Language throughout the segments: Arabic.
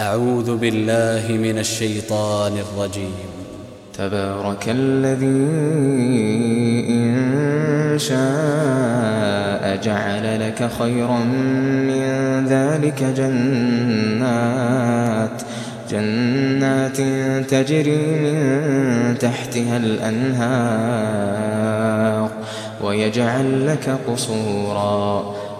أعوذ بالله من الشيطان الرجيم. تبارك الذي إن شاء جعل لك خيرا من ذلك جنات جنات تجري من تحتها الأنهار ويجعل لك قصوراً.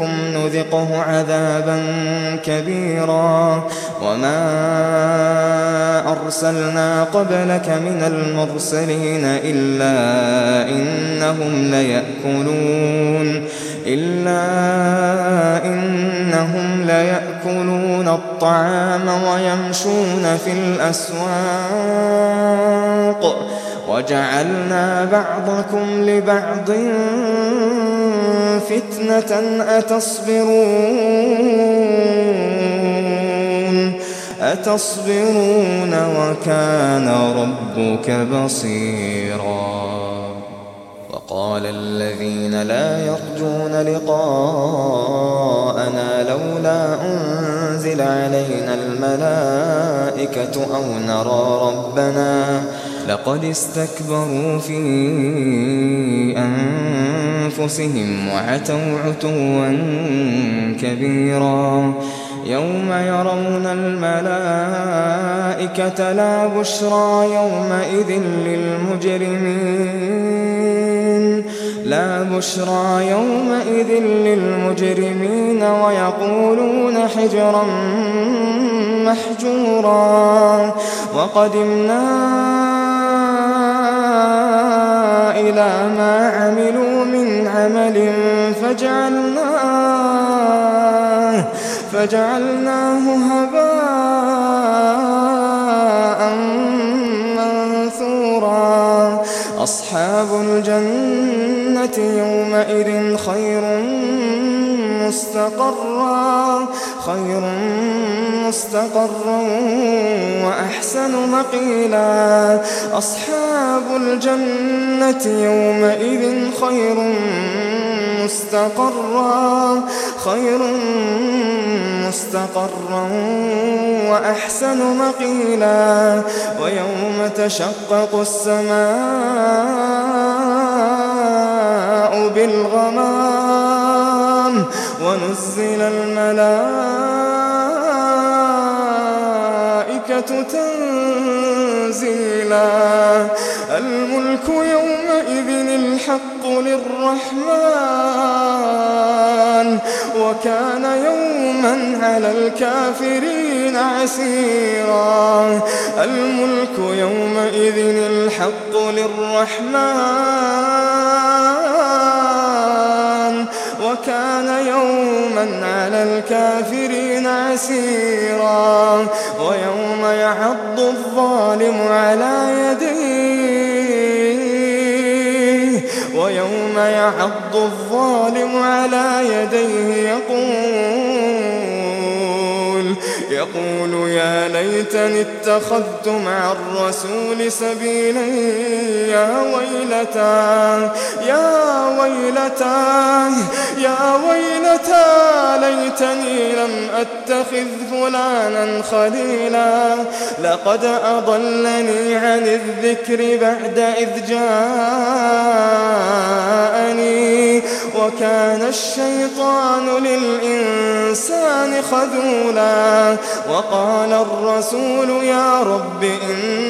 منكم نذقه عذابا كبيرا. وما أرسلنا قبلك من المرسلين إلا إنهم ليأكلون إلا إنهم ليأكلون الطعام ويمشون في الأسواق. وجعلنا بعضكم لبعض فتنة أتصبرون أتصبرون وكان ربك بصيراً. وقال الذين لا يرجون لقاءنا لولا أنزل علينا الملائكة أو نرى ربنا لقد استكبروا في أنفسهم وعتوا عتوا كبيرا. يوم يرون الملائكة لا بشرى يومئذ للمجرمين. لا بشرى يومئذ للمجرمين ويقولون حجرا محجورا. وقدمنا إلى ما عملوا عمل فجعلناه فجعلناه هباء منثورا. أصحاب الجنة يومئذ خير مستقرا خير مستقرا وأحسن مقيلا. أصحاب الجنة يومئذ خير مستقرا خير مستقرا وأحسن مقيلا. ويوم تشقق السماء بالغمام ونزل الملائكة تنزيلا. الملك يومئذ الحق للرحمن وكان يوما على الكافرين عسيرا. الملك يومئذ الحق للرحمن وكان يوما على الكافرين عسيرا ويوم يعض الظالم على يديه ويوم يعض الظالم على يديه يقول يقول يا ليتني اتخذت مع الرسول سبيلا يا ويلتى يا ويلتى يا ويلتى ليتني لم أتخذ فلانا خليلا. لقد أضلني عن الذكر بعد إذ جاءني. وكان الشيطان للإنسان خذولا. وقال الرسول يا رب إن